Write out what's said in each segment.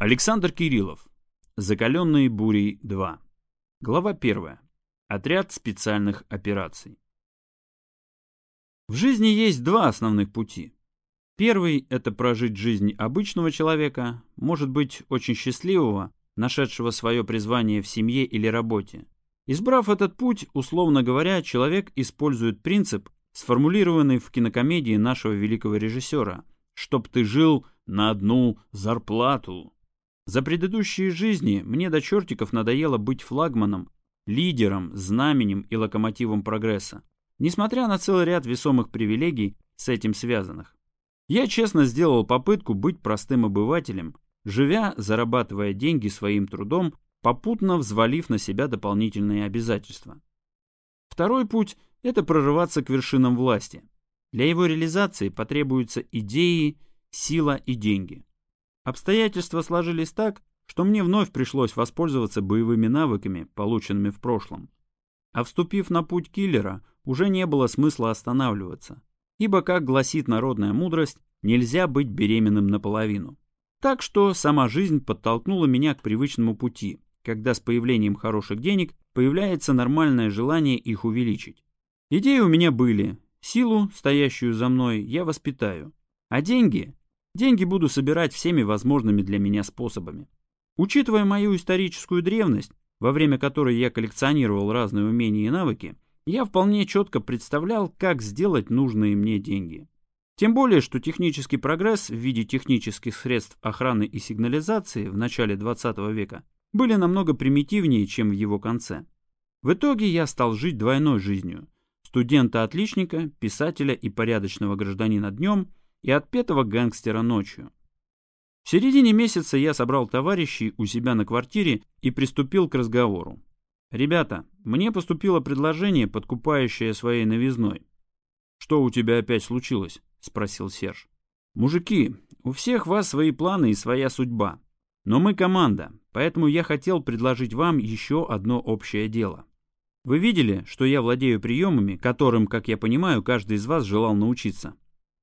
Александр Кириллов. Закаленные бурей 2. Глава 1. Отряд специальных операций. В жизни есть два основных пути. Первый – это прожить жизнь обычного человека, может быть, очень счастливого, нашедшего свое призвание в семье или работе. Избрав этот путь, условно говоря, человек использует принцип, сформулированный в кинокомедии нашего великого режиссера «Чтоб ты жил на одну зарплату». За предыдущие жизни мне до чертиков надоело быть флагманом, лидером, знаменем и локомотивом прогресса, несмотря на целый ряд весомых привилегий с этим связанных. Я честно сделал попытку быть простым обывателем, живя, зарабатывая деньги своим трудом, попутно взвалив на себя дополнительные обязательства. Второй путь – это прорываться к вершинам власти. Для его реализации потребуются идеи, сила и деньги. Обстоятельства сложились так, что мне вновь пришлось воспользоваться боевыми навыками, полученными в прошлом. А вступив на путь киллера, уже не было смысла останавливаться, ибо, как гласит народная мудрость, нельзя быть беременным наполовину. Так что сама жизнь подтолкнула меня к привычному пути, когда с появлением хороших денег появляется нормальное желание их увеличить. Идеи у меня были, силу, стоящую за мной, я воспитаю, а деньги Деньги буду собирать всеми возможными для меня способами. Учитывая мою историческую древность, во время которой я коллекционировал разные умения и навыки, я вполне четко представлял, как сделать нужные мне деньги. Тем более, что технический прогресс в виде технических средств охраны и сигнализации в начале 20 века были намного примитивнее, чем в его конце. В итоге я стал жить двойной жизнью. Студента-отличника, писателя и порядочного гражданина днем и отпетого гангстера ночью. В середине месяца я собрал товарищей у себя на квартире и приступил к разговору. «Ребята, мне поступило предложение, подкупающее своей новизной». «Что у тебя опять случилось?» — спросил Серж. «Мужики, у всех вас свои планы и своя судьба. Но мы команда, поэтому я хотел предложить вам еще одно общее дело. Вы видели, что я владею приемами, которым, как я понимаю, каждый из вас желал научиться?»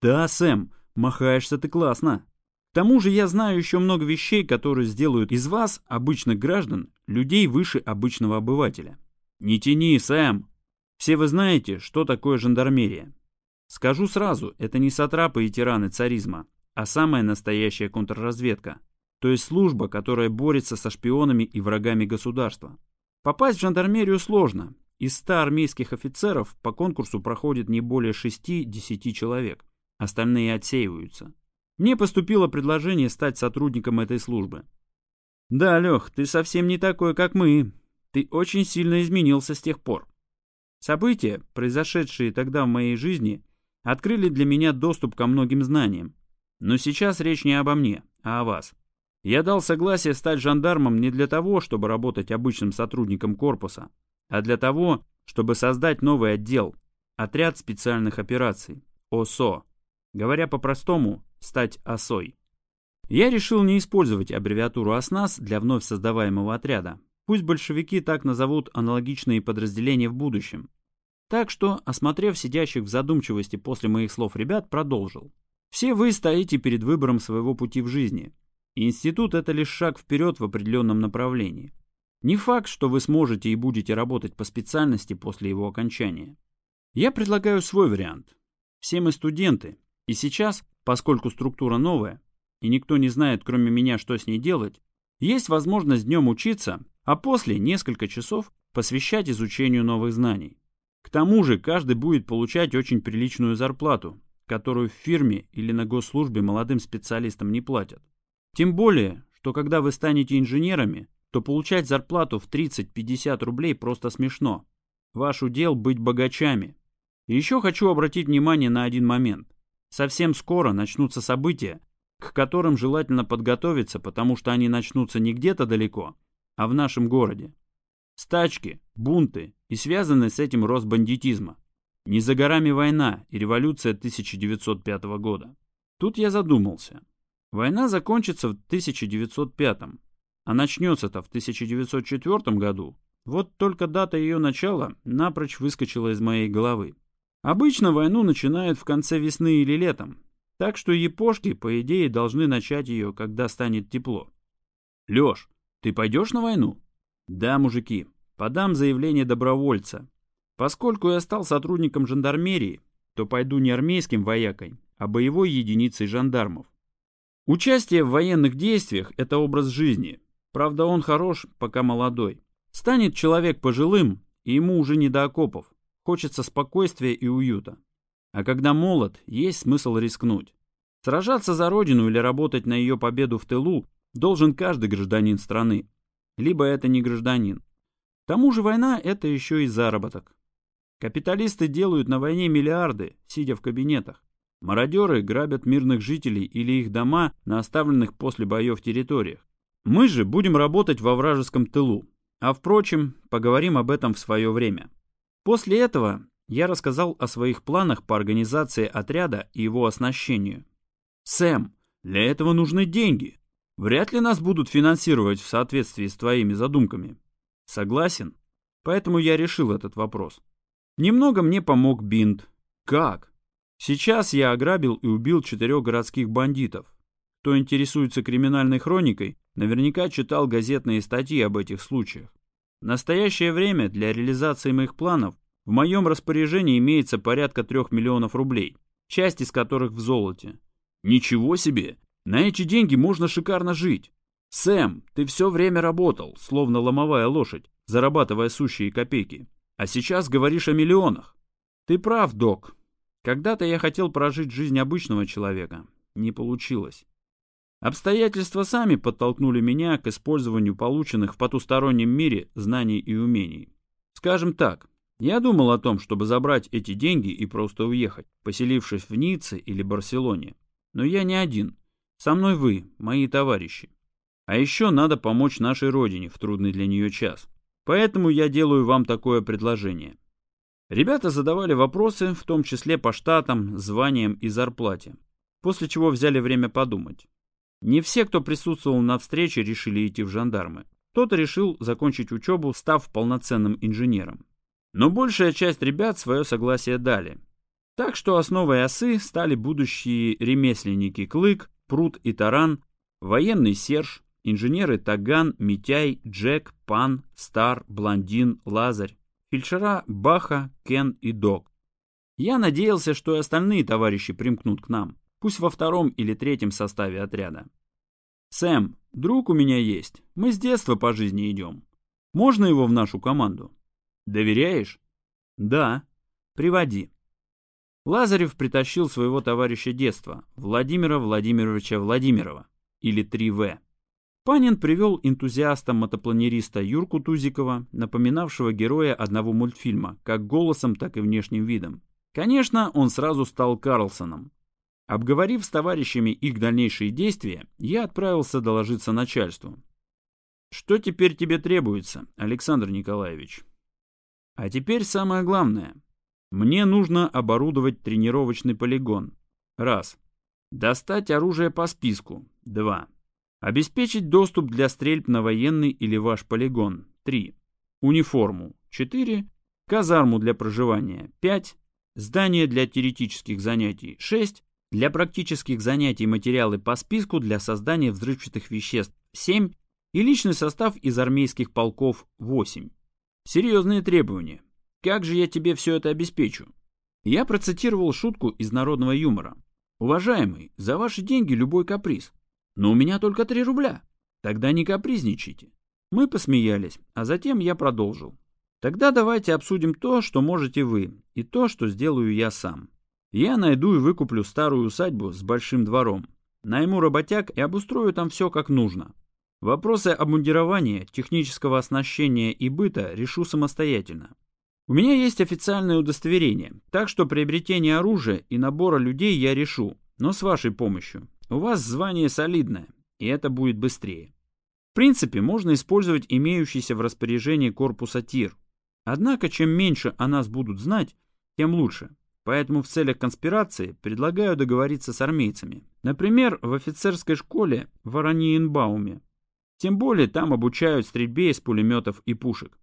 «Да, Сэм, махаешься ты классно. К тому же я знаю еще много вещей, которые сделают из вас, обычных граждан, людей выше обычного обывателя». «Не тяни, Сэм. Все вы знаете, что такое жандармерия. Скажу сразу, это не сатрапы и тираны царизма, а самая настоящая контрразведка, то есть служба, которая борется со шпионами и врагами государства. Попасть в жандармерию сложно. Из 100 армейских офицеров по конкурсу проходит не более 6-10 человек. Остальные отсеиваются. Мне поступило предложение стать сотрудником этой службы. Да, Лех, ты совсем не такой, как мы. Ты очень сильно изменился с тех пор. События, произошедшие тогда в моей жизни, открыли для меня доступ ко многим знаниям. Но сейчас речь не обо мне, а о вас. Я дал согласие стать жандармом не для того, чтобы работать обычным сотрудником корпуса, а для того, чтобы создать новый отдел, отряд специальных операций, ОСО. Говоря по-простому, стать осой. Я решил не использовать аббревиатуру «ОСНАС» для вновь создаваемого отряда. Пусть большевики так назовут аналогичные подразделения в будущем. Так что, осмотрев сидящих в задумчивости после моих слов ребят, продолжил. Все вы стоите перед выбором своего пути в жизни. институт – это лишь шаг вперед в определенном направлении. Не факт, что вы сможете и будете работать по специальности после его окончания. Я предлагаю свой вариант. Все мы студенты, и сейчас, поскольку структура новая, и никто не знает, кроме меня, что с ней делать, есть возможность днем учиться, а после несколько часов посвящать изучению новых знаний. К тому же каждый будет получать очень приличную зарплату, которую в фирме или на госслужбе молодым специалистам не платят. Тем более, что когда вы станете инженерами, то получать зарплату в 30-50 рублей просто смешно. Ваш удел быть богачами. И еще хочу обратить внимание на один момент. Совсем скоро начнутся события, к которым желательно подготовиться, потому что они начнутся не где-то далеко, а в нашем городе. Стачки, бунты и связанный с этим рост бандитизма. Не за горами война и революция 1905 года. Тут я задумался. Война закончится в 1905, а начнется-то в 1904 году. Вот только дата ее начала напрочь выскочила из моей головы. Обычно войну начинают в конце весны или летом, так что япошки, по идее, должны начать ее, когда станет тепло. Леш, ты пойдешь на войну? Да, мужики, подам заявление добровольца. Поскольку я стал сотрудником жандармерии, то пойду не армейским воякой, а боевой единицей жандармов. Участие в военных действиях – это образ жизни. Правда, он хорош, пока молодой. Станет человек пожилым, и ему уже не до окопов. Хочется спокойствия и уюта. А когда молод, есть смысл рискнуть. Сражаться за родину или работать на ее победу в тылу должен каждый гражданин страны. Либо это не гражданин. К тому же война – это еще и заработок. Капиталисты делают на войне миллиарды, сидя в кабинетах. Мародеры грабят мирных жителей или их дома на оставленных после боев территориях. Мы же будем работать во вражеском тылу. А впрочем, поговорим об этом в свое время. После этого я рассказал о своих планах по организации отряда и его оснащению. «Сэм, для этого нужны деньги. Вряд ли нас будут финансировать в соответствии с твоими задумками». «Согласен. Поэтому я решил этот вопрос. Немного мне помог Бинт. Как? Сейчас я ограбил и убил четырех городских бандитов. Кто интересуется криминальной хроникой, наверняка читал газетные статьи об этих случаях. В настоящее время для реализации моих планов в моем распоряжении имеется порядка трех миллионов рублей, часть из которых в золоте. Ничего себе! На эти деньги можно шикарно жить. Сэм, ты все время работал, словно ломовая лошадь, зарабатывая сущие копейки. А сейчас говоришь о миллионах. Ты прав, док. Когда-то я хотел прожить жизнь обычного человека. Не получилось. Обстоятельства сами подтолкнули меня к использованию полученных в потустороннем мире знаний и умений. Скажем так, я думал о том, чтобы забрать эти деньги и просто уехать, поселившись в Ницце или Барселоне. Но я не один. Со мной вы, мои товарищи. А еще надо помочь нашей родине в трудный для нее час. Поэтому я делаю вам такое предложение. Ребята задавали вопросы, в том числе по штатам, званиям и зарплате, после чего взяли время подумать. Не все, кто присутствовал на встрече, решили идти в жандармы. Кто-то решил закончить учебу, став полноценным инженером. Но большая часть ребят свое согласие дали. Так что основой осы стали будущие ремесленники Клык, Пруд и Таран, военный Серж, инженеры Таган, Митяй, Джек, Пан, Стар, Блондин, Лазарь, фельдшера Баха, Кен и Док. Я надеялся, что и остальные товарищи примкнут к нам, пусть во втором или третьем составе отряда. «Сэм, друг у меня есть, мы с детства по жизни идем. Можно его в нашу команду?» Доверяешь? Да. Приводи. Лазарев притащил своего товарища детства, Владимира Владимировича Владимирова, или 3В. Панин привел энтузиаста-мотопланериста Юрку Тузикова, напоминавшего героя одного мультфильма, как голосом, так и внешним видом. Конечно, он сразу стал Карлсоном. Обговорив с товарищами их дальнейшие действия, я отправился доложиться начальству. «Что теперь тебе требуется, Александр Николаевич?» А теперь самое главное. Мне нужно оборудовать тренировочный полигон. Раз. Достать оружие по списку. Два. Обеспечить доступ для стрельб на военный или ваш полигон. Три. Униформу. Четыре. Казарму для проживания. Пять. Здание для теоретических занятий. Шесть. Для практических занятий материалы по списку для создания взрывчатых веществ. Семь. И личный состав из армейских полков. Восемь. Серьезные требования. Как же я тебе все это обеспечу? Я процитировал шутку из народного юмора. Уважаемый, за ваши деньги любой каприз. Но у меня только три рубля. Тогда не капризничайте. Мы посмеялись, а затем я продолжил. Тогда давайте обсудим то, что можете вы, и то, что сделаю я сам. Я найду и выкуплю старую усадьбу с большим двором. Найму работяг и обустрою там все как нужно. Вопросы обмундирования, технического оснащения и быта решу самостоятельно. У меня есть официальное удостоверение, так что приобретение оружия и набора людей я решу, но с вашей помощью. У вас звание солидное, и это будет быстрее. В принципе, можно использовать имеющийся в распоряжении корпуса ТИР. Однако, чем меньше о нас будут знать, тем лучше. Поэтому в целях конспирации предлагаю договориться с армейцами. Например, в офицерской школе в Араниенбауме тем более там обучают стрельбе из пулеметов и пушек.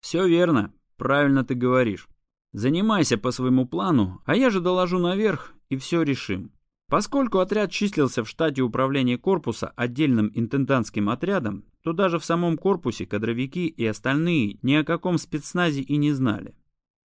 Все верно, правильно ты говоришь. Занимайся по своему плану, а я же доложу наверх и все решим. Поскольку отряд числился в штате управления корпуса отдельным интендантским отрядом, то даже в самом корпусе кадровики и остальные ни о каком спецназе и не знали.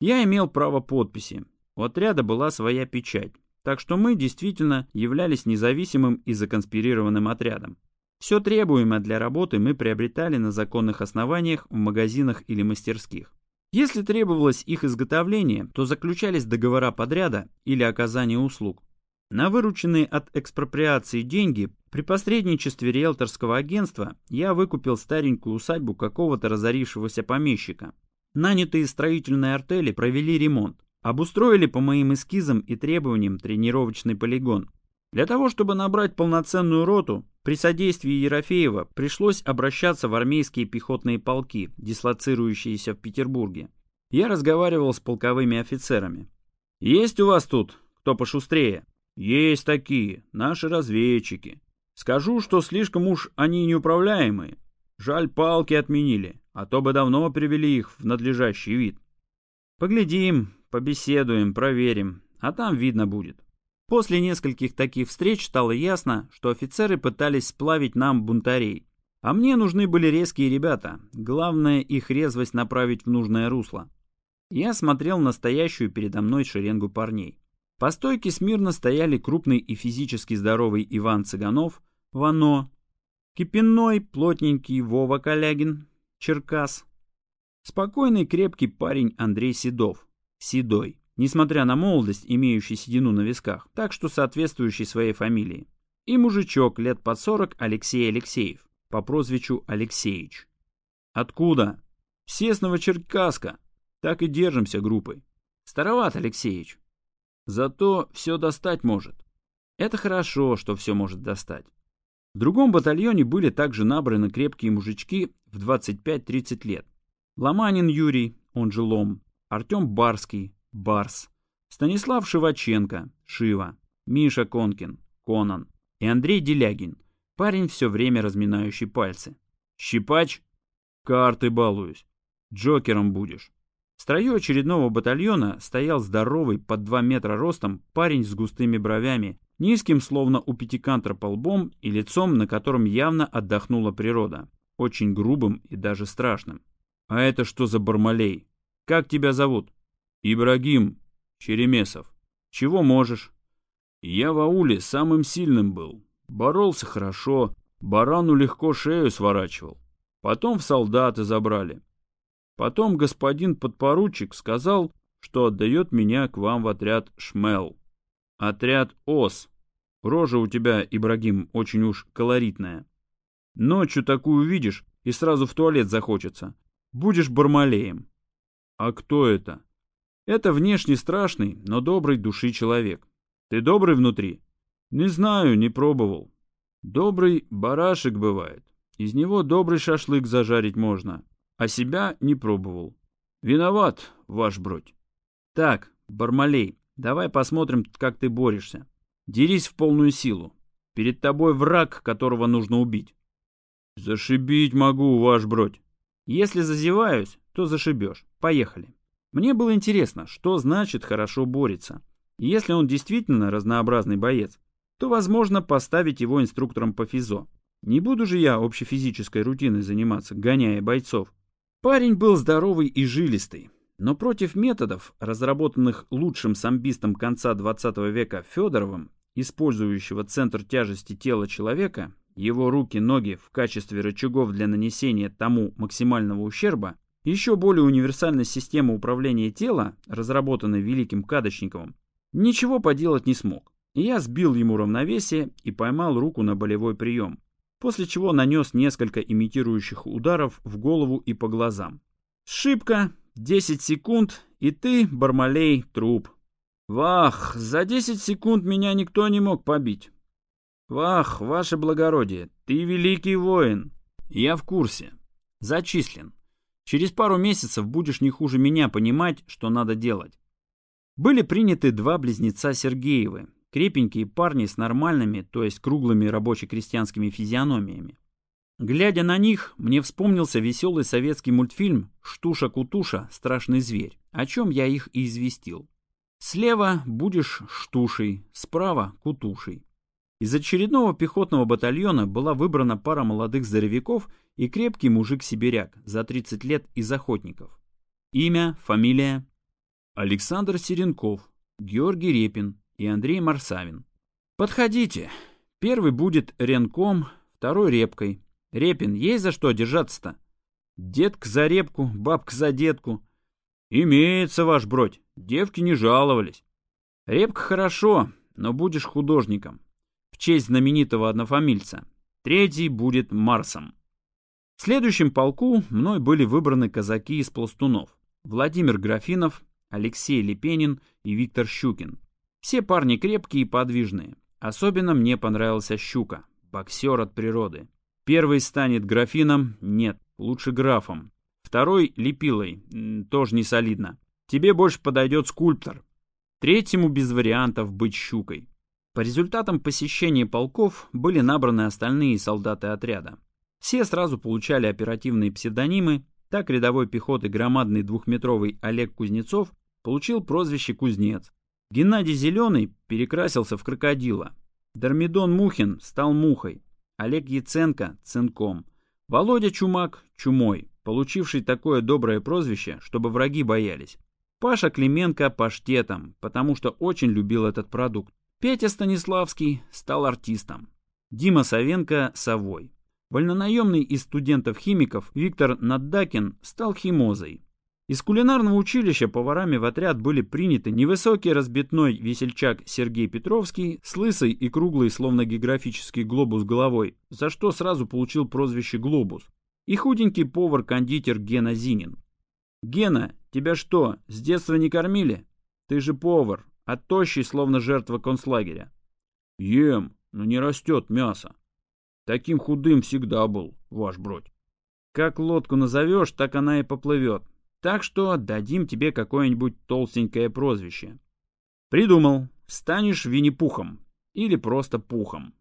Я имел право подписи. У отряда была своя печать, так что мы действительно являлись независимым и законспирированным отрядом. Все требуемое для работы мы приобретали на законных основаниях в магазинах или мастерских. Если требовалось их изготовление, то заключались договора подряда или оказания услуг. На вырученные от экспроприации деньги при посредничестве риэлторского агентства я выкупил старенькую усадьбу какого-то разорившегося помещика. Нанятые строительные артели провели ремонт, обустроили по моим эскизам и требованиям тренировочный полигон. Для того, чтобы набрать полноценную роту, при содействии Ерофеева пришлось обращаться в армейские пехотные полки, дислоцирующиеся в Петербурге. Я разговаривал с полковыми офицерами. «Есть у вас тут кто пошустрее?» Есть такие, наши разведчики. Скажу, что слишком уж они неуправляемые. Жаль, палки отменили, а то бы давно привели их в надлежащий вид. Поглядим, побеседуем, проверим, а там видно будет. После нескольких таких встреч стало ясно, что офицеры пытались сплавить нам бунтарей. А мне нужны были резкие ребята, главное их резвость направить в нужное русло. Я смотрел настоящую передо мной шеренгу парней. По стойке смирно стояли крупный и физически здоровый Иван Цыганов, Вано, Кипенной, плотненький Вова Калягин, Черкас, спокойный крепкий парень Андрей Седов, Седой, несмотря на молодость, имеющий седину на висках, так что соответствующий своей фамилии, и мужичок лет под сорок Алексей Алексеев, по прозвищу Алексеич. Откуда? Сесного Черкаска. Так и держимся группой. Староват Алексеич. Зато все достать может. Это хорошо, что все может достать. В другом батальоне были также набраны крепкие мужички в 25-30 лет. Ломанин Юрий, он же Лом, Артем Барский, Барс, Станислав Шиваченко, Шива, Миша Конкин, Конан и Андрей Делягин, парень все время разминающий пальцы. Щипач? Карты балуюсь. Джокером будешь. В строю очередного батальона стоял здоровый, под 2 метра ростом, парень с густыми бровями, низким, словно у пятикантропа лбом и лицом, на котором явно отдохнула природа, очень грубым и даже страшным. «А это что за Бармалей? Как тебя зовут?» «Ибрагим Черемесов. Чего можешь?» «Я в ауле самым сильным был. Боролся хорошо, барану легко шею сворачивал. Потом в солдаты забрали. Потом господин подпоручик сказал, что отдает меня к вам в отряд Шмел. Отряд ОС. Рожа у тебя, Ибрагим, очень уж колоритная. Ночью такую видишь, и сразу в туалет захочется. Будешь бармалеем. А кто это? Это внешне страшный, но добрый души человек. Ты добрый внутри? Не знаю, не пробовал. Добрый барашек бывает. Из него добрый шашлык зажарить можно а себя не пробовал. Виноват, ваш бродь. Так, Бармалей, давай посмотрим, как ты борешься. Дерись в полную силу. Перед тобой враг, которого нужно убить. Зашибить могу, ваш бродь. Если зазеваюсь, то зашибешь. Поехали. Мне было интересно, что значит хорошо борется. если он действительно разнообразный боец, то возможно поставить его инструктором по физо. Не буду же я общефизической рутиной заниматься, гоняя бойцов. Парень был здоровый и жилистый, но против методов, разработанных лучшим самбистом конца 20 века Федоровым, использующего центр тяжести тела человека, его руки, ноги в качестве рычагов для нанесения тому максимального ущерба, еще более универсальной системы управления тела, разработанной Великим Кадочниковым, ничего поделать не смог. Я сбил ему равновесие и поймал руку на болевой прием после чего нанес несколько имитирующих ударов в голову и по глазам. Шибко, 10 секунд, и ты, Бармалей, труп. Вах, за 10 секунд меня никто не мог побить. Вах, ваше благородие, ты великий воин. Я в курсе. Зачислен. Через пару месяцев будешь не хуже меня понимать, что надо делать. Были приняты два близнеца Сергеевы, Крепенькие парни с нормальными, то есть круглыми рабоче-крестьянскими физиономиями. Глядя на них, мне вспомнился веселый советский мультфильм «Штуша-кутуша. Страшный зверь», о чем я их и известил. Слева будешь штушей, справа — кутушей. Из очередного пехотного батальона была выбрана пара молодых здоровяков и крепкий мужик-сибиряк за 30 лет из охотников. Имя, фамилия Александр Серенков, Георгий Репин и Андрей Марсавин. Подходите. Первый будет ренком, второй репкой. Репин, есть за что держаться-то? Детка за репку, бабка за детку. Имеется ваш бродь, девки не жаловались. Репка хорошо, но будешь художником. В честь знаменитого однофамильца. Третий будет Марсом. В следующем полку мной были выбраны казаки из пластунов. Владимир Графинов, Алексей Лепенин и Виктор Щукин. Все парни крепкие и подвижные. Особенно мне понравился Щука, боксер от природы. Первый станет графином? Нет, лучше графом. Второй — лепилой, тоже не солидно. Тебе больше подойдет скульптор. Третьему без вариантов быть щукой. По результатам посещения полков были набраны остальные солдаты отряда. Все сразу получали оперативные псевдонимы. Так рядовой пехоты громадный двухметровый Олег Кузнецов получил прозвище Кузнец. Геннадий Зеленый перекрасился в крокодила. Дармидон Мухин стал Мухой. Олег Яценко – Цинком. Володя Чумак – Чумой, получивший такое доброе прозвище, чтобы враги боялись. Паша Клименко – Паштетом, потому что очень любил этот продукт. Петя Станиславский стал артистом. Дима Савенко – Совой. Вольнонаемный из студентов-химиков Виктор Наддакин стал химозой. Из кулинарного училища поварами в отряд были приняты невысокий разбитной весельчак Сергей Петровский с лысой и круглой, словно географический глобус головой, за что сразу получил прозвище «Глобус», и худенький повар-кондитер Гена Зинин. «Гена, тебя что, с детства не кормили? Ты же повар, а тощий, словно жертва концлагеря». «Ем, но не растет мясо. Таким худым всегда был, ваш бродь». «Как лодку назовешь, так она и поплывет. Так что дадим тебе какое-нибудь толстенькое прозвище. Придумал. Станешь Винни-Пухом. Или просто Пухом.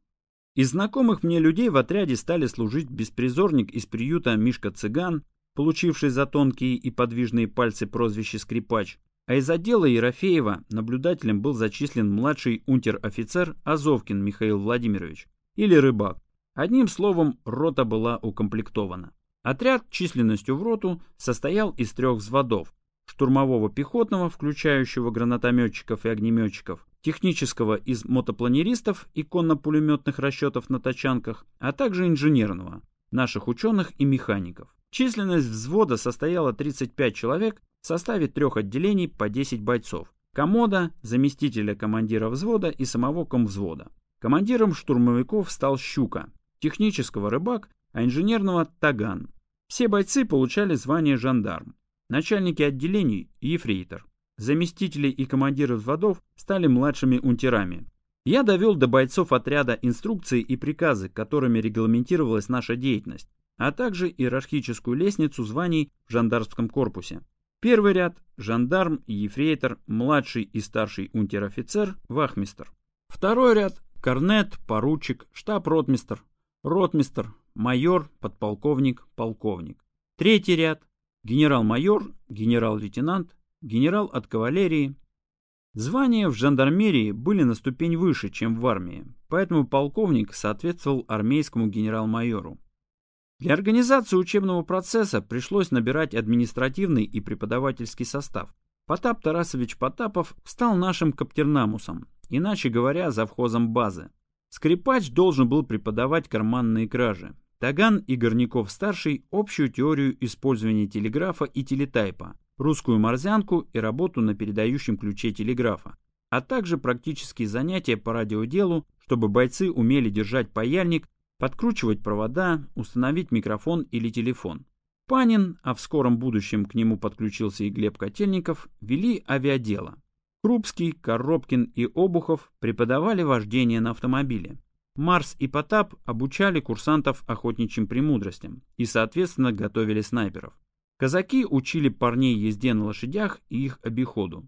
Из знакомых мне людей в отряде стали служить беспризорник из приюта Мишка-цыган, получивший за тонкие и подвижные пальцы прозвище Скрипач, а из отдела Ерофеева наблюдателем был зачислен младший унтер-офицер Азовкин Михаил Владимирович, или Рыбак. Одним словом, рота была укомплектована. Отряд численностью в роту состоял из трех взводов. Штурмового пехотного, включающего гранатометчиков и огнеметчиков, технического из мотопланеристов и конно-пулеметных расчетов на тачанках, а также инженерного, наших ученых и механиков. Численность взвода состояла 35 человек в составе трех отделений по 10 бойцов. Комода, заместителя командира взвода и самого комвзвода. Командиром штурмовиков стал Щука, технического рыбак, а инженерного – Таган. Все бойцы получали звание жандарм. Начальники отделений – ефрейтор. Заместители и командиры взводов стали младшими унтерами. Я довел до бойцов отряда инструкции и приказы, которыми регламентировалась наша деятельность, а также иерархическую лестницу званий в жандармском корпусе. Первый ряд – жандарм ефрейтор, младший и старший унтер-офицер, вахмистр. Второй ряд – корнет, поручик, штаб-ротмистр, ротмистр, майор, подполковник, полковник. Третий ряд – генерал-майор, генерал-лейтенант, генерал от кавалерии. Звания в жандармерии были на ступень выше, чем в армии, поэтому полковник соответствовал армейскому генерал-майору. Для организации учебного процесса пришлось набирать административный и преподавательский состав. Потап Тарасович Потапов стал нашим каптернамусом, иначе говоря, завхозом базы. Скрипач должен был преподавать карманные кражи. Таган и Горняков-старший – общую теорию использования телеграфа и телетайпа, русскую морзянку и работу на передающем ключе телеграфа, а также практические занятия по радиоделу, чтобы бойцы умели держать паяльник, подкручивать провода, установить микрофон или телефон. Панин, а в скором будущем к нему подключился и Глеб Котельников, вели авиадело. Крупский, Коробкин и Обухов преподавали вождение на автомобиле. Марс и Потап обучали курсантов охотничьим премудростям и, соответственно, готовили снайперов. Казаки учили парней езде на лошадях и их обиходу.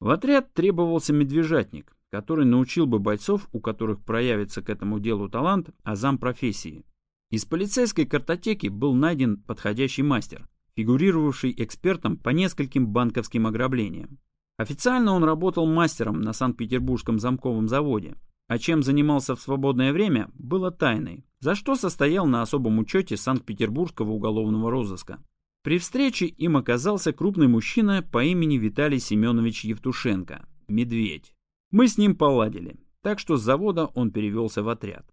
В отряд требовался медвежатник, который научил бы бойцов, у которых проявится к этому делу талант, азам профессии. Из полицейской картотеки был найден подходящий мастер, фигурировавший экспертом по нескольким банковским ограблениям. Официально он работал мастером на Санкт-Петербургском замковом заводе, а чем занимался в свободное время, было тайной, за что состоял на особом учете Санкт-Петербургского уголовного розыска. При встрече им оказался крупный мужчина по имени Виталий Семенович Евтушенко, Медведь. Мы с ним поладили, так что с завода он перевелся в отряд.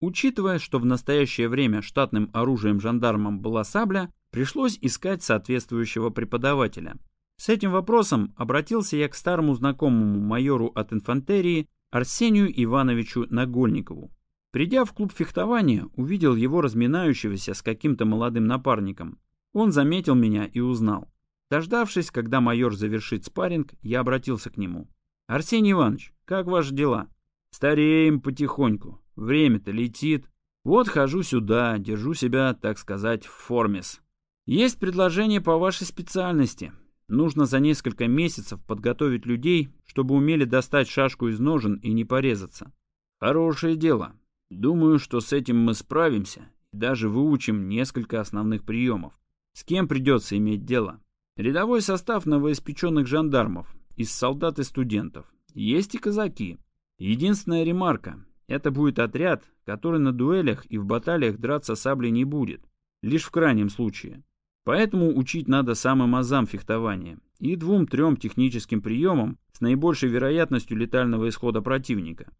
Учитывая, что в настоящее время штатным оружием жандармам была сабля, пришлось искать соответствующего преподавателя. С этим вопросом обратился я к старому знакомому майору от инфантерии Арсению Ивановичу Нагольникову. Придя в клуб фехтования, увидел его разминающегося с каким-то молодым напарником. Он заметил меня и узнал. Дождавшись, когда майор завершит спарринг, я обратился к нему. «Арсений Иванович, как ваши дела?» «Стареем потихоньку. Время-то летит. Вот хожу сюда, держу себя, так сказать, в формес. Есть предложение по вашей специальности. Нужно за несколько месяцев подготовить людей, чтобы умели достать шашку из ножен и не порезаться. Хорошее дело. Думаю, что с этим мы справимся и даже выучим несколько основных приемов. С кем придется иметь дело? Рядовой состав новоиспеченных жандармов, из солдат и студентов. Есть и казаки. Единственная ремарка. Это будет отряд, который на дуэлях и в баталиях драться саблей не будет. Лишь в крайнем случае. Поэтому учить надо самым азам фехтования и двум-трем техническим приемам с наибольшей вероятностью летального исхода противника.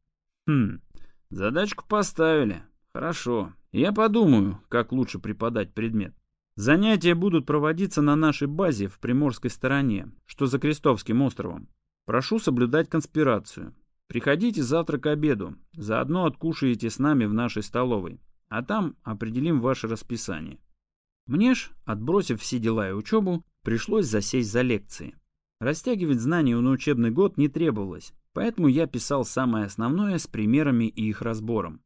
Хм, задачку поставили. Хорошо. Я подумаю, как лучше преподать предмет. Занятия будут проводиться на нашей базе в Приморской стороне, что за Крестовским островом. Прошу соблюдать конспирацию. Приходите завтра к обеду, заодно откушаете с нами в нашей столовой, а там определим ваше расписание. Мне ж, отбросив все дела и учебу, пришлось засесть за лекции. Растягивать знания на учебный год не требовалось, поэтому я писал самое основное с примерами и их разбором.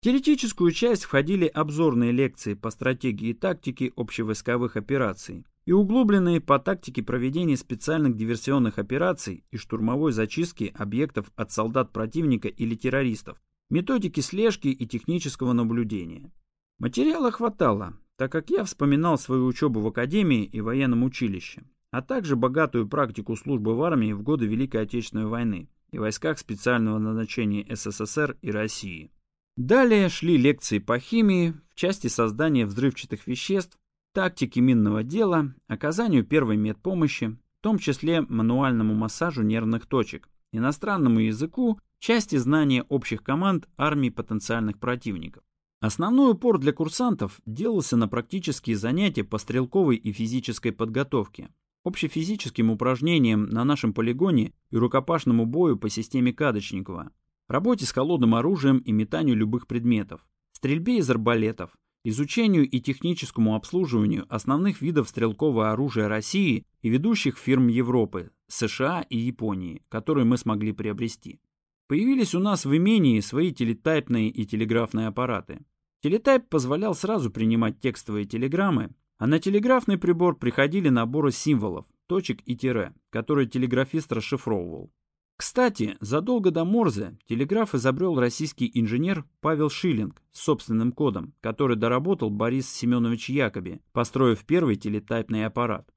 В теоретическую часть входили обзорные лекции по стратегии и тактике общевойсковых операций и углубленные по тактике проведения специальных диверсионных операций и штурмовой зачистки объектов от солдат противника или террористов, методики слежки и технического наблюдения. Материала хватало, так как я вспоминал свою учебу в академии и военном училище, а также богатую практику службы в армии в годы Великой Отечественной войны и войсках специального назначения СССР и России. Далее шли лекции по химии, в части создания взрывчатых веществ, тактике минного дела, оказанию первой медпомощи, в том числе мануальному массажу нервных точек, иностранному языку, части знания общих команд армии потенциальных противников. Основной упор для курсантов делался на практические занятия по стрелковой и физической подготовке, общефизическим упражнениям на нашем полигоне и рукопашному бою по системе Кадочникова, работе с холодным оружием и метанию любых предметов, стрельбе из арбалетов, изучению и техническому обслуживанию основных видов стрелкового оружия России и ведущих фирм Европы, США и Японии, которые мы смогли приобрести. Появились у нас в имении свои телетайпные и телеграфные аппараты. Телетайп позволял сразу принимать текстовые телеграммы, а на телеграфный прибор приходили наборы символов, точек и тире, которые телеграфист расшифровывал. Кстати, задолго до Морзе телеграф изобрел российский инженер Павел Шиллинг с собственным кодом, который доработал Борис Семенович Якоби, построив первый телетайпный аппарат.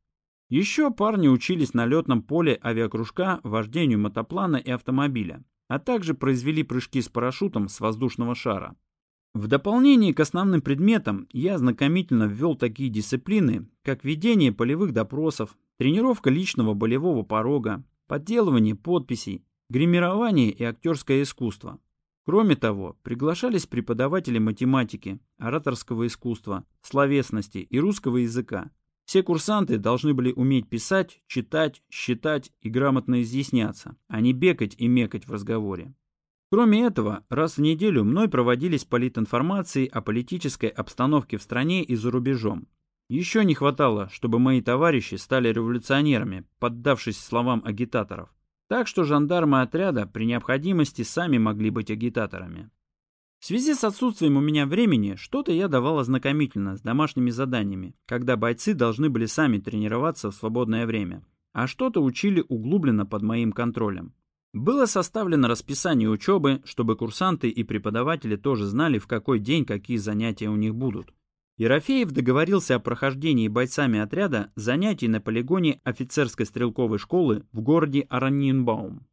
Еще парни учились на летном поле авиакружка вождению мотоплана и автомобиля, а также произвели прыжки с парашютом с воздушного шара. В дополнение к основным предметам я ознакомительно ввел такие дисциплины, как ведение полевых допросов, тренировка личного болевого порога, подделывание подписей, гримирование и актерское искусство. Кроме того, приглашались преподаватели математики, ораторского искусства, словесности и русского языка, все курсанты должны были уметь писать, читать, считать и грамотно изъясняться, а не бегать и мекать в разговоре. Кроме этого, раз в неделю мной проводились политинформации о политической обстановке в стране и за рубежом. Еще не хватало, чтобы мои товарищи стали революционерами, поддавшись словам агитаторов. Так что жандармы отряда при необходимости сами могли быть агитаторами. В связи с отсутствием у меня времени, что-то я давал ознакомительно с домашними заданиями, когда бойцы должны были сами тренироваться в свободное время, а что-то учили углубленно под моим контролем. Было составлено расписание учебы, чтобы курсанты и преподаватели тоже знали, в какой день какие занятия у них будут. Ерофеев договорился о прохождении бойцами отряда занятий на полигоне офицерской стрелковой школы в городе Араньенбаум.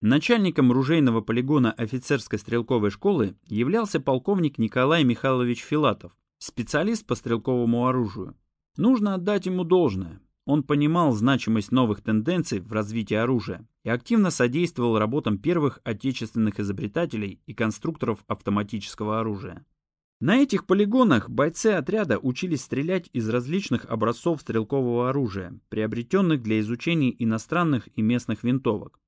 Начальником ружейного полигона офицерской стрелковой школы являлся полковник Николай Михайлович Филатов, специалист по стрелковому оружию. Нужно отдать ему должное. Он понимал значимость новых тенденций в развитии оружия и активно содействовал работам первых отечественных изобретателей и конструкторов автоматического оружия. На этих полигонах бойцы отряда учились стрелять из различных образцов стрелкового оружия, приобретенных для изучения иностранных и местных винтовок.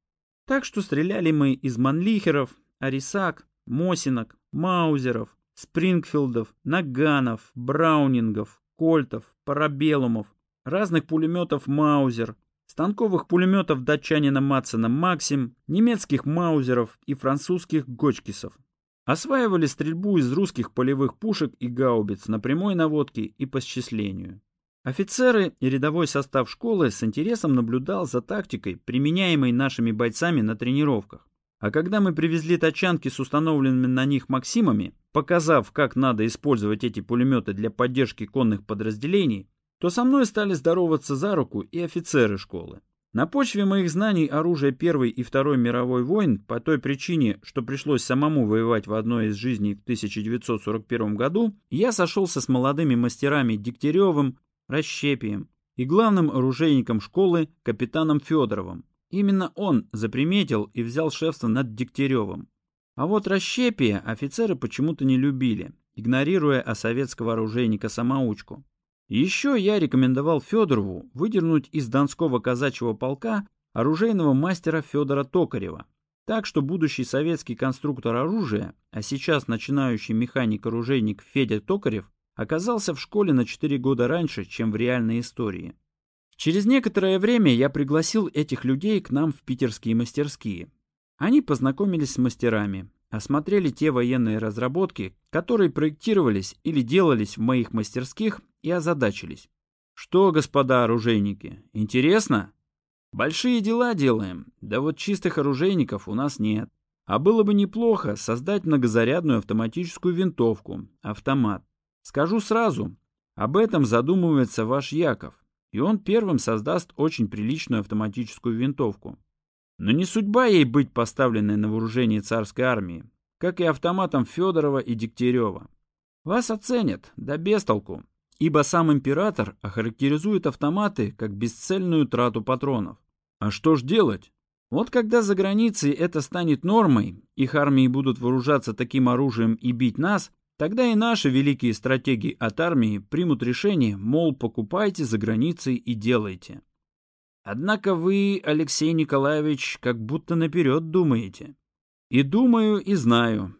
Так что стреляли мы из манлихеров, арисак, мосинок, маузеров, спрингфилдов, наганов, браунингов, кольтов, парабеллумов, разных пулеметов Маузер, станковых пулеметов датчанина Матсена Максим, немецких Маузеров и французских Гочкисов. Осваивали стрельбу из русских полевых пушек и гаубиц на прямой наводке и по счислению. Офицеры и рядовой состав школы с интересом наблюдал за тактикой, применяемой нашими бойцами на тренировках. А когда мы привезли тачанки с установленными на них «Максимами», показав, как надо использовать эти пулеметы для поддержки конных подразделений, то со мной стали здороваться за руку и офицеры школы. На почве моих знаний оружия Первой и Второй мировой войн, по той причине, что пришлось самому воевать в одной из жизней в 1941 году, я сошелся с молодыми мастерами Дегтяревым, Расщепием и главным оружейником школы капитаном Федоровым. Именно он заприметил и взял шефство над Дегтяревым. А вот Расщепия офицеры почему-то не любили, игнорируя о советского оружейника-самоучку. Еще я рекомендовал Федорову выдернуть из Донского казачьего полка оружейного мастера Федора Токарева. Так что будущий советский конструктор оружия, а сейчас начинающий механик-оружейник Федя Токарев, оказался в школе на 4 года раньше, чем в реальной истории. Через некоторое время я пригласил этих людей к нам в питерские мастерские. Они познакомились с мастерами, осмотрели те военные разработки, которые проектировались или делались в моих мастерских и озадачились. Что, господа оружейники, интересно? Большие дела делаем, да вот чистых оружейников у нас нет. А было бы неплохо создать многозарядную автоматическую винтовку, автомат. Скажу сразу, об этом задумывается ваш Яков, и он первым создаст очень приличную автоматическую винтовку. Но не судьба ей быть поставленной на вооружение царской армии, как и автоматом Федорова и Дегтярева. Вас оценят, да без толку, ибо сам император охарактеризует автоматы как бесцельную трату патронов. А что ж делать? Вот когда за границей это станет нормой, их армии будут вооружаться таким оружием и бить нас, тогда и наши великие стратеги от армии примут решение, мол, покупайте за границей и делайте. Однако вы, Алексей Николаевич, как будто наперед думаете. И думаю, и знаю.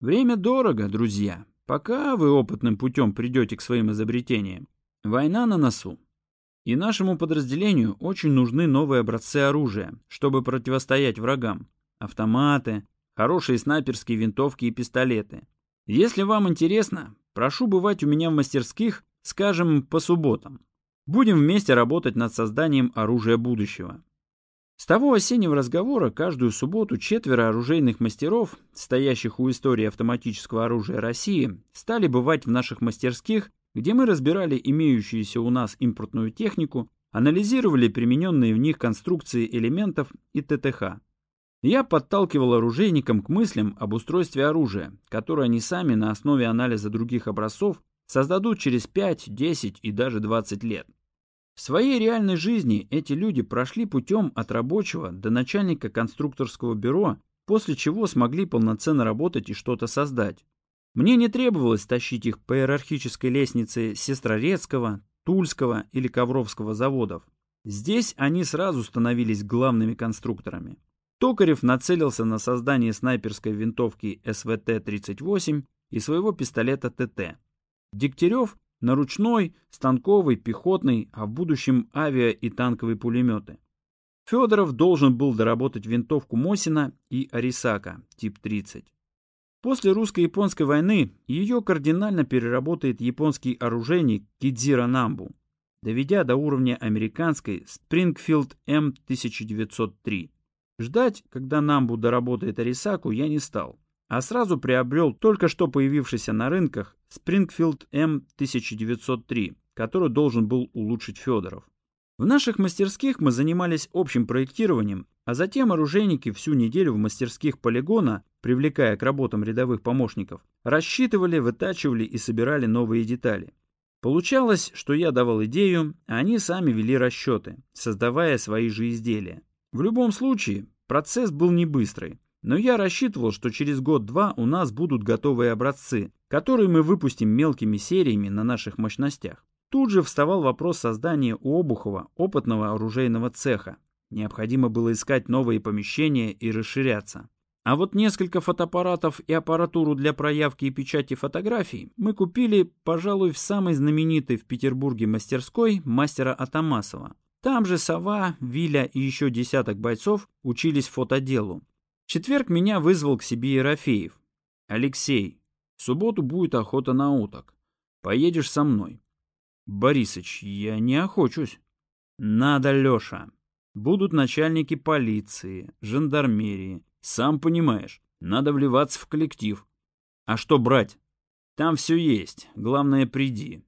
Время дорого, друзья. Пока вы опытным путем придете к своим изобретениям, война на носу. И нашему подразделению очень нужны новые образцы оружия, чтобы противостоять врагам. Автоматы, хорошие снайперские винтовки и пистолеты. Если вам интересно, прошу бывать у меня в мастерских, скажем, по субботам. Будем вместе работать над созданием оружия будущего. С того осеннего разговора каждую субботу четверо оружейных мастеров, стоящих у истории автоматического оружия России, стали бывать в наших мастерских, где мы разбирали имеющуюся у нас импортную технику, анализировали примененные в них конструкции элементов и ТТХ. Я подталкивал оружейникам к мыслям об устройстве оружия, которое они сами на основе анализа других образцов создадут через 5, 10 и даже 20 лет. В своей реальной жизни эти люди прошли путем от рабочего до начальника конструкторского бюро, после чего смогли полноценно работать и что-то создать. Мне не требовалось тащить их по иерархической лестнице Сестрорецкого, Тульского или Ковровского заводов. Здесь они сразу становились главными конструкторами. Токарев нацелился на создание снайперской винтовки СВТ-38 и своего пистолета ТТ. Дегтярев на ручной, станковый, пехотный, а в будущем авиа и танковые пулеметы. Федоров должен был доработать винтовку Мосина и Арисака, тип 30. После русско-японской войны ее кардинально переработает японский оружейник Кидзира Намбу, доведя до уровня американской Springfield M1903. Ждать, когда Намбу доработает Арисаку, я не стал. А сразу приобрел только что появившийся на рынках Springfield M1903, который должен был улучшить Федоров. В наших мастерских мы занимались общим проектированием, а затем оружейники всю неделю в мастерских полигона, привлекая к работам рядовых помощников, рассчитывали, вытачивали и собирали новые детали. Получалось, что я давал идею, а они сами вели расчеты, создавая свои же изделия. В любом случае, процесс был не быстрый, но я рассчитывал, что через год-два у нас будут готовые образцы, которые мы выпустим мелкими сериями на наших мощностях. Тут же вставал вопрос создания у Обухова опытного оружейного цеха. Необходимо было искать новые помещения и расширяться. А вот несколько фотоаппаратов и аппаратуру для проявки и печати фотографий мы купили, пожалуй, в самой знаменитой в Петербурге мастерской мастера Атамасова. Там же Сова, Виля и еще десяток бойцов учились фотоделу. Четверг меня вызвал к себе Ерофеев. «Алексей, в субботу будет охота на уток. Поедешь со мной». «Борисыч, я не охочусь». «Надо, Леша. Будут начальники полиции, жандармерии. Сам понимаешь, надо вливаться в коллектив. А что брать? Там все есть, главное приди».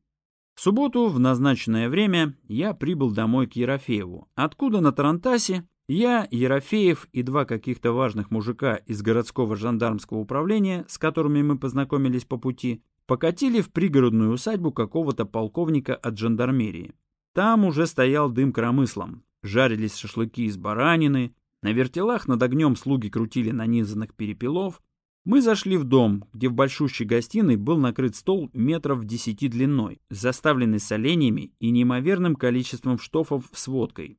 В субботу в назначенное время я прибыл домой к Ерофееву, откуда на Тарантасе я, Ерофеев и два каких-то важных мужика из городского жандармского управления, с которыми мы познакомились по пути, покатили в пригородную усадьбу какого-то полковника от жандармерии. Там уже стоял дым коромыслом, жарились шашлыки из баранины, на вертелах над огнем слуги крутили нанизанных перепелов. Мы зашли в дом, где в большущей гостиной был накрыт стол метров десяти длиной, заставленный соленьями и неимоверным количеством штофов с водкой.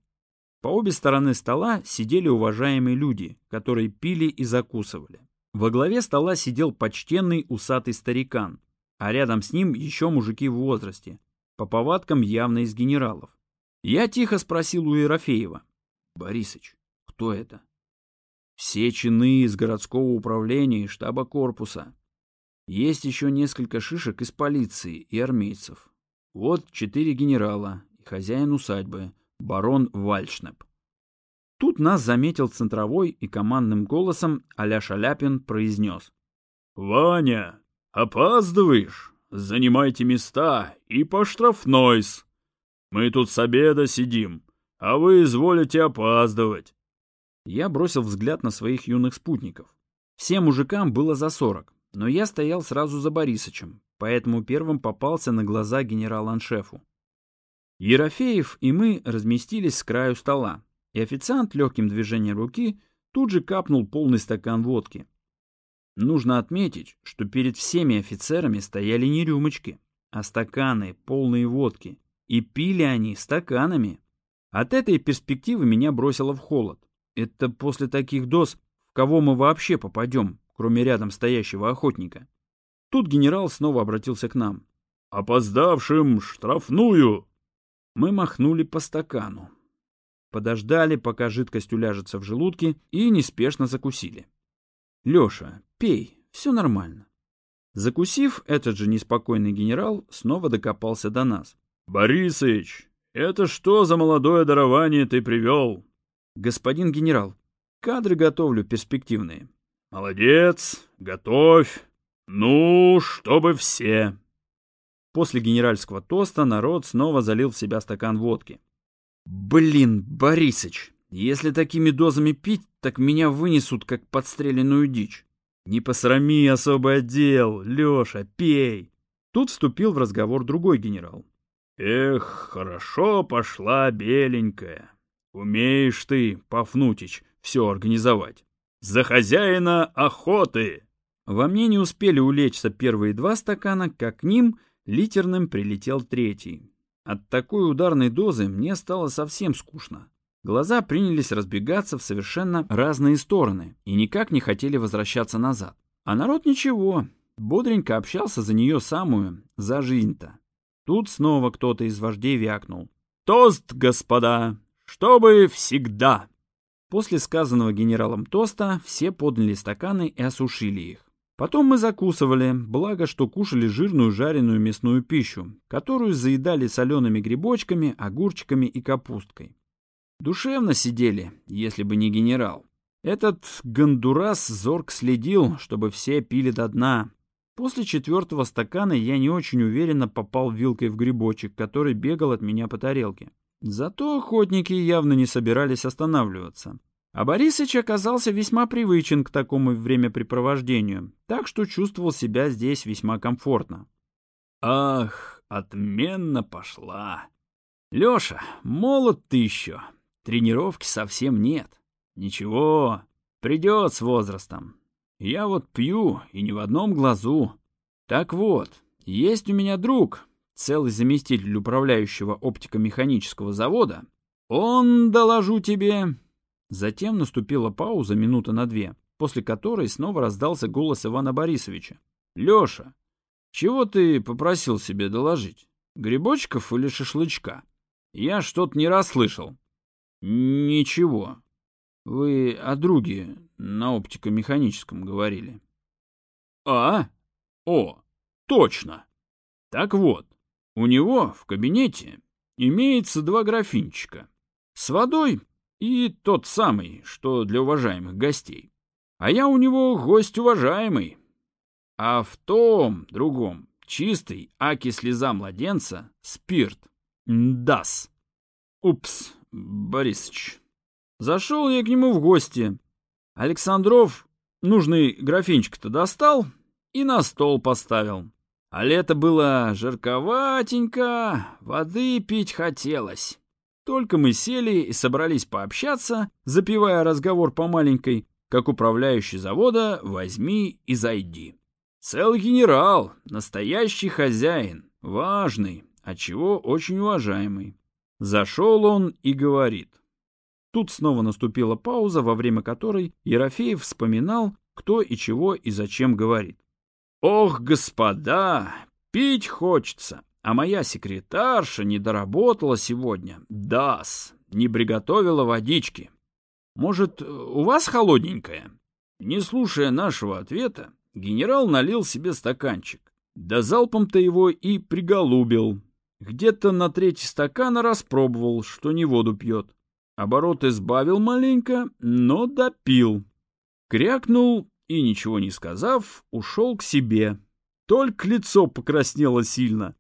По обе стороны стола сидели уважаемые люди, которые пили и закусывали. Во главе стола сидел почтенный усатый старикан, а рядом с ним еще мужики в возрасте, по повадкам явно из генералов. Я тихо спросил у Ерофеева. «Борисыч, кто это?» «Все чины из городского управления и штаба корпуса. Есть еще несколько шишек из полиции и армейцев. Вот четыре генерала и хозяин усадьбы — барон Вальшнеп. Тут нас заметил центровой и командным голосом а Шаляпин произнес. «Ваня, опаздываешь? Занимайте места и по штрафнойс. Мы тут с обеда сидим, а вы изволите опаздывать». Я бросил взгляд на своих юных спутников. Всем мужикам было за сорок, но я стоял сразу за Борисычем, поэтому первым попался на глаза генерал-аншефу. Ерофеев и мы разместились с краю стола, и официант легким движением руки тут же капнул полный стакан водки. Нужно отметить, что перед всеми офицерами стояли не рюмочки, а стаканы, полные водки, и пили они стаканами. От этой перспективы меня бросило в холод. Это после таких доз, в кого мы вообще попадем, кроме рядом стоящего охотника. Тут генерал снова обратился к нам. «Опоздавшим штрафную!» Мы махнули по стакану. Подождали, пока жидкость уляжется в желудке, и неспешно закусили. «Леша, пей, все нормально». Закусив, этот же неспокойный генерал снова докопался до нас. «Борисыч, это что за молодое дарование ты привел?» «Господин генерал, кадры готовлю перспективные». «Молодец, готовь. Ну, чтобы все». После генеральского тоста народ снова залил в себя стакан водки. «Блин, Борисыч, если такими дозами пить, так меня вынесут, как подстреленную дичь. Не посрами особый отдел, Леша, пей!» Тут вступил в разговор другой генерал. «Эх, хорошо пошла беленькая. Умеешь ты, Пафнутич, все организовать. За хозяина охоты!» Во мне не успели улечься первые два стакана, как к ним — Литерным прилетел третий. От такой ударной дозы мне стало совсем скучно. Глаза принялись разбегаться в совершенно разные стороны и никак не хотели возвращаться назад. А народ ничего, бодренько общался за нее самую, за жизнь-то. Тут снова кто-то из вождей вякнул. «Тост, господа! Чтобы всегда!» После сказанного генералом тоста все подняли стаканы и осушили их. Потом мы закусывали, благо что кушали жирную жареную мясную пищу, которую заедали солеными грибочками, огурчиками и капусткой. Душевно сидели, если бы не генерал. Этот гондурас зорк следил, чтобы все пили до дна. После четвертого стакана я не очень уверенно попал вилкой в грибочек, который бегал от меня по тарелке. Зато охотники явно не собирались останавливаться. А Борисыч оказался весьма привычен к такому времяпрепровождению, так что чувствовал себя здесь весьма комфортно. Ах, отменно пошла. Леша, молод ты еще. Тренировки совсем нет. Ничего, придет с возрастом. Я вот пью, и ни в одном глазу. Так вот, есть у меня друг, целый заместитель управляющего оптико-механического завода. Он, доложу тебе, Затем наступила пауза минута на две, после которой снова раздался голос Ивана Борисовича. «Леша, чего ты попросил себе доложить? Грибочков или шашлычка? Я что-то не расслышал». «Ничего. Вы о друге на оптико-механическом говорили». «А? О, точно. Так вот, у него в кабинете имеется два графинчика. С водой и тот самый, что для уважаемых гостей. А я у него гость уважаемый. А в том, другом, чистый, аки слеза младенца, спирт. Дас. Упс, Борисыч. Зашел я к нему в гости. Александров нужный графинчик-то достал и на стол поставил. А лето было жарковатенько, воды пить хотелось. Только мы сели и собрались пообщаться, запивая разговор по маленькой, как управляющий завода «возьми и зайди». Целый генерал, настоящий хозяин, важный, отчего очень уважаемый. Зашел он и говорит. Тут снова наступила пауза, во время которой Ерофеев вспоминал, кто и чего и зачем говорит. «Ох, господа, пить хочется!» А моя секретарша не доработала сегодня. Дас, не приготовила водички. Может, у вас холодненькая? Не слушая нашего ответа, генерал налил себе стаканчик. Да залпом-то его и приголубил. Где-то на третий стакана распробовал, что не воду пьет. Обороты сбавил маленько, но допил. Крякнул и, ничего не сказав, ушел к себе. Только лицо покраснело сильно.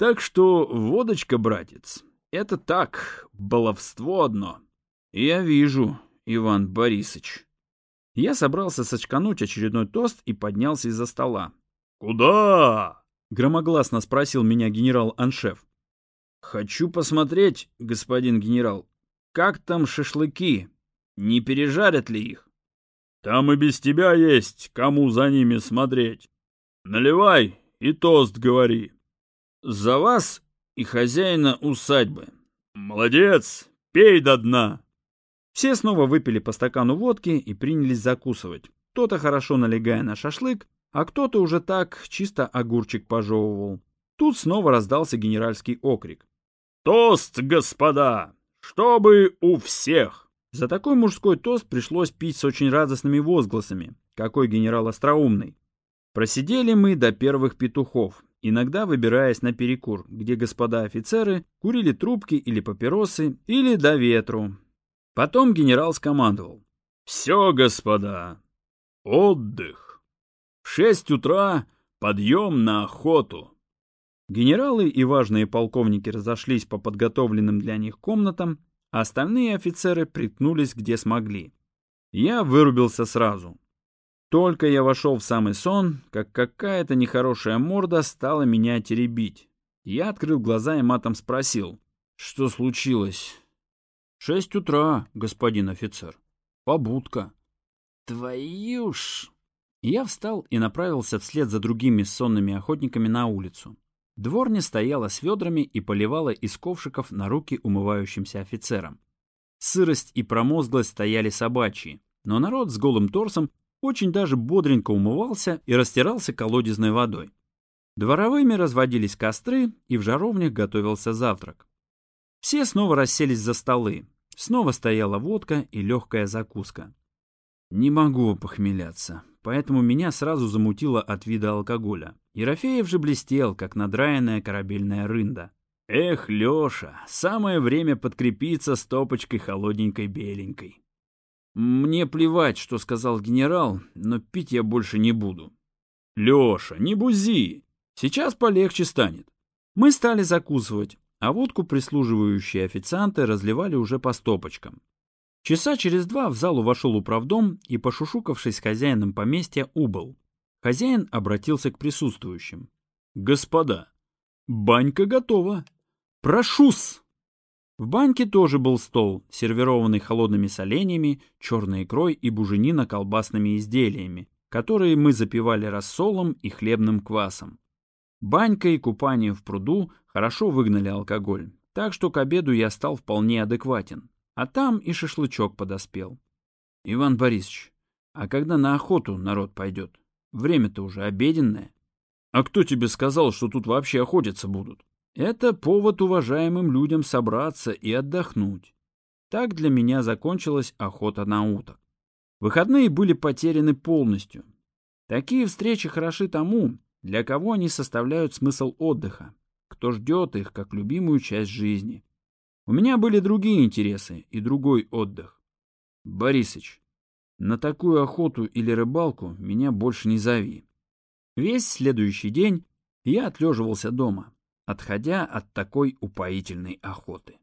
Так что водочка, братец, это так, баловство одно. Я вижу, Иван Борисович. Я собрался сочкануть очередной тост и поднялся из-за стола. «Куда?» — громогласно спросил меня генерал-аншеф. «Хочу посмотреть, господин генерал, как там шашлыки? Не пережарят ли их?» «Там и без тебя есть, кому за ними смотреть. Наливай и тост говори». За вас и хозяина усадьбы. Молодец, пей до дна. Все снова выпили по стакану водки и принялись закусывать. Кто-то хорошо налегая на шашлык, а кто-то уже так чисто огурчик пожевывал. Тут снова раздался генеральский окрик. «Тост, господа! Чтобы у всех!» За такой мужской тост пришлось пить с очень радостными возгласами. Какой генерал остроумный. Просидели мы до первых петухов, иногда выбираясь на перекур, где господа офицеры курили трубки или папиросы, или до ветру. Потом генерал скомандовал. «Все, господа, отдых. В шесть утра подъем на охоту». Генералы и важные полковники разошлись по подготовленным для них комнатам, а остальные офицеры приткнулись где смогли. Я вырубился сразу. Только я вошел в самый сон, как какая-то нехорошая морда стала меня теребить. Я открыл глаза и матом спросил, что случилось. «Шесть утра, господин офицер. Побудка». «Твою ж...» Я встал и направился вслед за другими сонными охотниками на улицу. Дворня стояла с ведрами и поливала из ковшиков на руки умывающимся офицерам. Сырость и промозглость стояли собачьи, но народ с голым торсом очень даже бодренько умывался и растирался колодезной водой. Дворовыми разводились костры, и в жаровнях готовился завтрак. Все снова расселись за столы. Снова стояла водка и легкая закуска. Не могу похмеляться, поэтому меня сразу замутило от вида алкоголя. Ерофеев же блестел, как надраенная корабельная рында. Эх, Леша, самое время подкрепиться стопочкой холодненькой беленькой. Мне плевать, что сказал генерал, но пить я больше не буду. Леша, не бузи. Сейчас полегче станет. Мы стали закусывать, а водку прислуживающие официанты разливали уже по стопочкам. Часа через два в залу вошел управдом и, пошушукавшись с хозяином поместья, убыл. Хозяин обратился к присутствующим. «Господа, банька готова. Прошу-с!» В баньке тоже был стол, сервированный холодными соленьями, черной икрой и буженина-колбасными изделиями, которые мы запивали рассолом и хлебным квасом. Банька и купание в пруду хорошо выгнали алкоголь, так что к обеду я стал вполне адекватен. А там и шашлычок подоспел. Иван Борисович, а когда на охоту народ пойдет? Время-то уже обеденное. А кто тебе сказал, что тут вообще охотиться будут? Это повод уважаемым людям собраться и отдохнуть. Так для меня закончилась охота на уток. Выходные были потеряны полностью. Такие встречи хороши тому, для кого они составляют смысл отдыха, кто ждет их как любимую часть жизни. У меня были другие интересы и другой отдых. Борисыч, на такую охоту или рыбалку меня больше не зови. Весь следующий день я отлеживался дома, отходя от такой упоительной охоты.